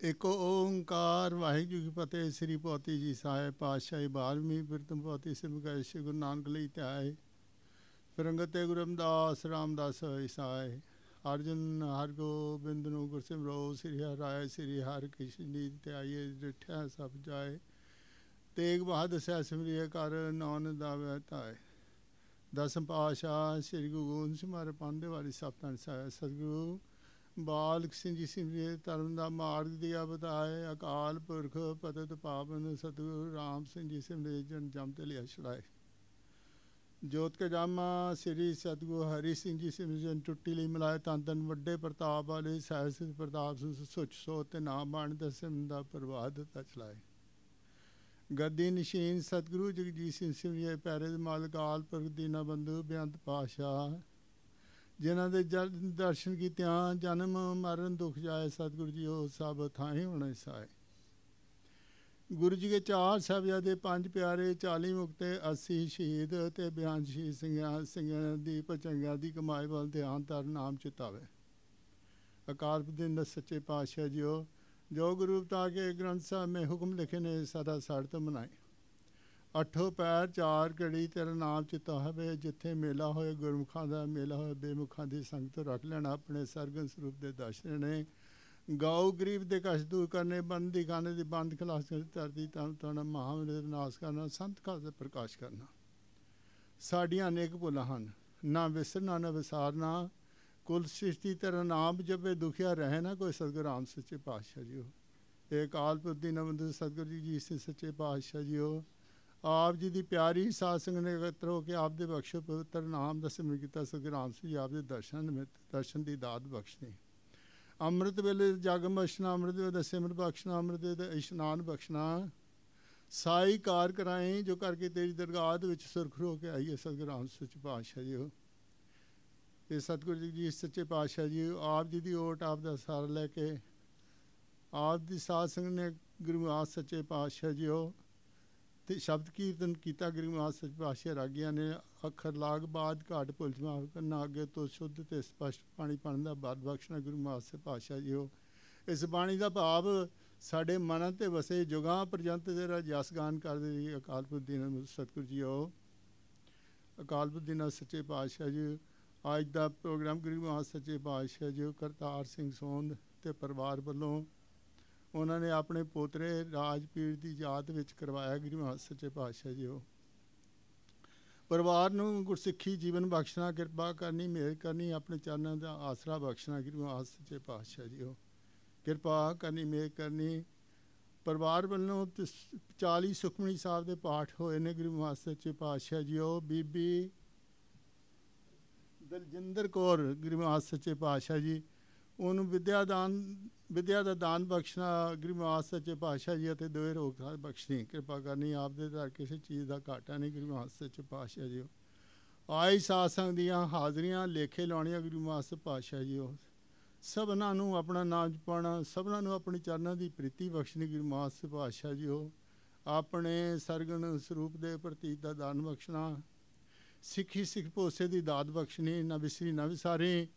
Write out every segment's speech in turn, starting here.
ਇੱਕ ਓੰਕਾਰ ਵਾਹਿਗੁਰੂ ਜੀ ਫਤਿਹ, ਸ੍ਰੀ ਪੋਤੀ ਜੀ ਸਾਹਿਬ, ਪਾਤਸ਼ਾਹੀ 12ਵੀਂ ਬਿਰਤਮ ਪੋਤੀ ਸਿਮਗਾਇ ਸ੍ਰੀ ਗੁਰੂ ਨਾਨਕ ਲਈ ਧਿਆਏ ਫਿਰੰਗਤੇ ਗੁਰੂ ਰਮਦਾਸ ਰਾਮਦਾਸ ਈਸਾਏ ਅਰਜਨ ਹਰ ਗੋਬਿੰਦ ਨੂੰ ਗੁਰਸਿਮਰੋ, ਸ੍ਰੀ ਹਰਿ ਰਾਏ ਸ੍ਰੀ ਹਰ ਕ੍ਰਿਸ਼ਨ ਜੀ ਧਿਆਈਏ ਡਿਠਿਆ ਸਭ ਜਾਏ। ਤੇਗ ਬਹਾਦਰ ਸਹਿ ਸਿਮਰਿਏ ਕਰ ਨਾਨ ਦਾ ਵਹਿਤਾਏ ਦਸਮ ਪਾਸ਼ਾ ਸ੍ਰੀ ਗੁਰੂ ਗੋਬਿੰਦ ਸਿੰਘ ਮਹਾਰਾਜ ਪਾਂਦੇ ਵਾਲੀ ਸਤਨ ਸਤਿਗੁਰੂ ਬਾਲਕ ਸਿੰਘ ਜੀ ਸਿਮਰਿਏ ਧਰਮ ਦਾ ਮਾਰਗ ਦਿਆ ਬਤਾਏ ਅਕਾਲ ਪੁਰਖ, ਪਤਿਤ ਪਾਵਨ, ਸਤਿਗੁਰੂ ਰਾਮ ਸਿੰਘ ਜੀ ਸਿਮਰਿਏ ਜਨ ਜਮ ਤੇ ਲਿਆ ਛੜਾਏ ਜੋਤ ਕੇ ਜਾਮਾ ਸ੍ਰੀ ਸਤਿਗੁਰੂ ਹਰੀ ਸਿੰਘ ਜੀ ਸਿਮਰਨ ਟੁੱਟੀ ਲਈ ਮਿਲਾਏ, ਤਨ ਤਨ ਵੱਡੇ ਪ੍ਰਤਾਪ ਵਾਲੇ ਸਹਿਸ ਪ੍ਰਤਾਪ ਸੁਚ ਸੋ ਤੇ ਨਾਮ ਬਾਣ ਦਸਮ ਦਾ ਪ੍ਰਵਾਹ ਦਿੱਤਾ ਚਲਾਏ ਗੱਦੀ ਨਿਸ਼ੀਨ ਸਤਿਗੁਰੂ ਜਗਜੀਤ ਸਿੰਘ ਸਿਮਰਿਏ ਪੈਰੇ ਦੇ ਮਾਲਕ ਆਲ ਪੁਰਖ, ਦੀਨਾ ਬੰਧੂ ਬੇਅੰਤ ਪਾਸ਼ਾ ਜਿਨ੍ਹਾਂ ਦੇ ਦਰਸ਼ਨ ਕੀਤਿਆਂ ਜਨਮ, ਮਰਨ, ਦੁਖ ਜਾਏ, ਸਤਿਗੁਰੂ ਜੀ, ਉਹ ਸਭ ਥਾਂ ਹੋਣੇ ਸਾਏ ਗੁਰੂ ਜੀ ਦੇ ਚਾਰ ਸਾਹਿਬਜ਼ਾਦੇ, ਪੰਜ ਪਿਆਰੇ 40 ਮੁਕਤੇ 80 ਸ਼ਹੀਦ ਤੇ ਬਿਆਨ ਸ਼ਹੀਦ ਸਿੰਘਾਂ ਸਿੰਘਾਂ ਦੀ ਪਚੰਗਾਂ ਦੀ ਕਮਾਈ ਵੱਲ ਧਿਆਨ ਤਰ ਨਾਮ ਚਿਤਾਵੇ। ਅਕਾਲ ਪੁਰਖ ਸੱਚੇ ਪਾਤਸ਼ਾਹ ਜੀਓ, ਜੋ ਗੁਰੂ ਤਾ ਕੇ ਗ੍ਰੰਥ ਸਾਹਿਬ ਮੇ ਹੁਕਮ ਲਿਖੇ ਨੇ, ਸਦਾ ਸਾੜਤ ਮਨਾਏ। ਅਠੋ ਪੈਰ ਚਾਰ ਘੜੀ ਤੇਰਾ ਨਾਮ ਚਿਤਾ ਹੋਵੇ, ਜਿੱਥੇ ਮੇਲਾ ਹੋਏ ਗੁਰਮੁਖਾਂ ਦਾ ਮੇਲਾ ਹੋਏ, ਬੇਮੁਖਾਂ ਦੀ ਸੰਗਤ ਰੱਖ ਲੈਣਾ ਆਪਣੇ ਸਰਗਨ ਸਰੂਪ ਦੇ ਦਰਸ਼ਨ ਨੇ। ਗਾਉ ਗਰੀਬ ਦੇ ਕਸ਼ ਦੂਰ ਕਰਨੇ, ਬੰਦ ਦੀ ਖਾਨੇ ਦੀ ਬੰਦ ਖਲਾਸ ਕਰ ਧਰਤੀ ਤਨ ਤਨ ਮਹਾਵੀਰ ਨਾਸ ਕਰਨਾ, ਸੰਤ ਕਾ ਦੇ ਪ੍ਰਕਾਸ਼ ਕਰਨਾ। ਸਾਡੀਆਂ ਅਨੇਕ ਭੁੱਲਾਂ ਹਨ। ਨਾ ਵਿਸਰਨਾ, ਨਾ ਵਿਸਾਰਨਾ। ਕੁਲ ਸ੍ਰਿਸ਼ਟੀ ਤੇਰਾ ਨਾਮ ਜਪੇ, ਦੁਖਿਆ ਰਹੇ ਨਾ ਕੋਈ ਸਤਿਗੁਰ ਰਾਮ ਸੱਚੇ ਪਾਤਸ਼ਾਹ ਜੀਓ ਇਹ ਕਾਲ ਪੁਰਦੀ ਨਵੰਦ ਸਤਿਗੁਰੂ ਜੀ ਜੀ ਸੱਚੇ ਪਾਤਸ਼ਾਹ ਜੀਓ ਆਪ ਜੀ ਦੀ ਪਿਆਰੀ ਸਾਧ ਸੰਗਤ ਨੇ ਇਕੱਤਰ ਹੋ ਕੇ ਆਪ ਦੇ ਬਖਸ਼ੋ ਪਵਿੱਤਰ ਨਾਮ ਦਾ ਸਿਮਰਨ ਕੀਤਾ ਸਤਿਗੁਰ ਸਿੰਘ ਜੀ ਆਪ ਦੇ ਦਰਸ਼ਨ ਨਿਮਿਤ, ਦਰਸ਼ਨ ਦੀ ਦਾਤ ਬਖਸ਼ਣੀ ਅੰਮ੍ਰਿਤ ਵੇਲੇ ਜਗ ਬਖਸ਼ਣਾ ਅੰਮ੍ਰਿਤ ਵੇਲੇ ਸਿਮਰ ਬਖਸ਼ਣਾ, ਅੰਮ੍ਰਿਤ ਦੇ ਇਸ਼ਨਾਨ ਬਖਸ਼ਣਾ। ਸਾਈ ਕਾਰ ਕਰਾਏ, ਜੋ ਕਰਕੇ ਤੇਰੀ ਦਰਗਾਹ ਦੇ ਵਿੱਚ ਸੁਰਖ ਹੋ ਕੇ ਆਈਏ ਸਤਿਗੁਰ ਰਾਮ ਸੱਚੇ ਪਾਤਸ਼ਾਹ ਜੀ ਇਹ ਸਤਿਗੁਰੂ ਜੀ ਜੀ ਸੱਚੇ ਪਾਤਸ਼ਾਹ ਜੀ ਆਪ ਜੀ ਦੀ ਓਟ, ਆਪ ਦਾ ਸਾਰ ਲੈ ਕੇ ਆਪ ਦੀ ਸਾਧ ਸੰਗਤ ਨੇ ਗੁਰੂ ਆਸ ਸੱਚੇ ਪਾਤਸ਼ਾਹ ਜੀ ਉਹ ਤੇ ਸ਼ਬਦ ਕੀਰਤਨ ਕੀਤਾ, ਗੁਰੂ ਮਹਾਰਾਜ ਸੱਚ ਪਾਤਸ਼ਾਹ ਰਾਗੀਆਂ ਨੇ ਅੱਖਰ ਲਾਗ ਬਾਦ ਘਾਟ ਭੁੱਲ ਜਮਾ ਕਰਨਾ ਅੱਗੇ ਤੋਂ ਸ਼ੁੱਧ ਤੇ ਸਪਸ਼ਟ ਪਾਣੀ ਪੜਨ ਦਾ ਬਾਦ ਬਖਸ਼ਣਾ ਗੁਰੂ ਮਹਾਰਾਜ ਸੱਚ ਪਾਤਸ਼ਾਹ ਜੀਓ ਇਸ ਬਾਣੀ ਦਾ ਭਾਵ ਸਾਡੇ ਮਨਾਂ ਤੇ ਵਸੇ ਜੁਗਾਂ ਪਰਜੰਤ ਜਿਹੜਾ ਜਸਗਾਨ ਕਰਦੇ ਜੀ, ਅਕਾਲ ਪੁਰਖ ਦੀਨ ਸਤਿਗੁਰੂ ਜੀਓ ਅਕਾਲ ਪੁਰਖ ਦੀਨ ਸੱਚੇ ਪਾਤਸ਼ਾਹ ਜੀ, ਅੱਜ ਦਾ ਪ੍ਰੋਗਰਾਮ ਗੁਰੂ ਮਹਾਰਾਜ ਸੱਚੇ ਪਾਤਸ਼ਾਹ ਜੀ ਕਰਤਾਰ ਸਿੰਘ ਸੋਂਦ ਤੇ ਪਰਿਵਾਰ ਵੱਲੋਂ ਉਹਨਾਂ ਨੇ ਆਪਣੇ ਪੋਤਰੇ ਰਾਜਪੀਰ ਦੀ ਯਾਦ ਵਿੱਚ ਕਰਵਾਇਆ, ਗੁਰੂ ਮਹਾਰਾਜ ਸੱਚੇ ਪਾਤਸ਼ਾਹ ਜੀ ਉਹ। ਪਰਿਵਾਰ ਨੂੰ ਗੁਰਸਿੱਖੀ, ਜੀਵਨ ਬਖਸ਼ਣਾ, ਕਿਰਪਾ ਕਰਨੀ, ਮਿਹਰ ਕਰਨੀ, ਆਪਣੇ ਚਰਨਾਂ ਦਾ ਆਸਰਾ ਬਖਸ਼ਣਾ, ਗੁਰੂ ਮਹਾਰਾਜ ਸੱਚੇ ਪਾਤਸ਼ਾਹ ਜੀ ਉਹ। ਕਿਰਪਾ ਕਰਨੀ, ਮਿਹਰ ਕਰਨੀ। ਪਰਿਵਾਰ ਵੱਲੋਂ 40 ਸੁਖਮਨੀ ਸਾਹਿਬ ਦੇ ਪਾਠ ਹੋਏ ਨੇ, ਗੁਰੂ ਮਹਾਰਾਜ ਸੱਚੇ ਪਾਤਸ਼ਾਹ ਜੀ ਉਹ। ਬੀਬੀ ਦਲਜਿੰਦਰ ਕੌਰ, ਗੁਰੂ ਮਹਾਰਾਜ ਸੱਚੇ ਪਾਤਸ਼ਾਹ ਜੀ ਉਹਨੂੰ ਵਿਦਿਆ ਦਾਨ, ਵਿਦਿਆ ਦਾ ਦਾਨ ਬਖਸ਼ਣਾ ਗੁਰੂ ਮਹਾਰਾਜ ਸੱਚੇ ਪਾਤਸ਼ਾਹ ਜੀ ਅਤੇ ਦੋਏ ਰੋਗ ਬਖਸ਼ਣੀ ਕਿਰਪਾ ਕਰਨੀ ਆਪ ਦੇ ਦਰ ਕਿਸੇ ਚੀਜ਼ ਦਾ ਘਾਟਾ ਨਹੀਂ, ਗੁਰੂ ਮਹਾਰਾਜ ਸੱਚੇ ਪਾਤਸ਼ਾਹ ਜੀ ਆਈ ਸਾਸੰਗ ਦੀਆਂ ਹਾਜ਼ਰੀਆਂ, ਲੇਖੇ ਲਾਉਣੀਆਂ ਗੁਰੂ ਮਹਾਰਾਜ ਪਾਤਸ਼ਾਹ ਜੀ ਸਭਨਾਂ ਨੂੰ ਆਪਣਾ ਨਾਮ ਜਪਣਾ, ਸਭਨਾਂ ਨੂੰ ਆਪਣੀ ਚਰਨਾਂ ਦੀ ਪ੍ਰੀਤੀ ਬਖਸ਼ਣੀ ਗੁਰੂ ਮਹਾਰਾਜ ਪਾਤਸ਼ਾਹ ਜੀ ਆਪਣੇ ਸਰਗਣ ਸਰੂਪ ਦੇ ਪ੍ਰਤੀ ਦਾ ਦਾਨ ਬਖਸ਼ਣਾ, ਸਿੱਖੀ ਸਿੱਖ ਪੋਸੇ ਦੀ ਦਾਤ ਬਖਸ਼ਣੀ ਨਾ ਵਿਸਰੀ ਨਾ ਵਿਸਾਰੇ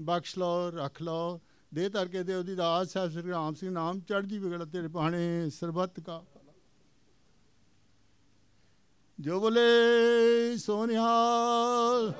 ਬਖਸ਼ ਲਓ, ਰੱਖ ਲਓ। ਦੇ ਤਰ ਕੇ ਦੇ ਉਹਦੀ ਦਾਸ ਸਾਹਿਬ ਸ੍ਰੀ ਰਾਮ ਸਿੰਘ ਨਾਮ ਚੜ੍ਹਦੀ ਵਿਗੜ ਤੇਰੇ ਪਾਣੇ ਸਰਬੱਤ ਕਾ ਜੋ ਬੋਲੇ ਸੋਨਿਹਾਲ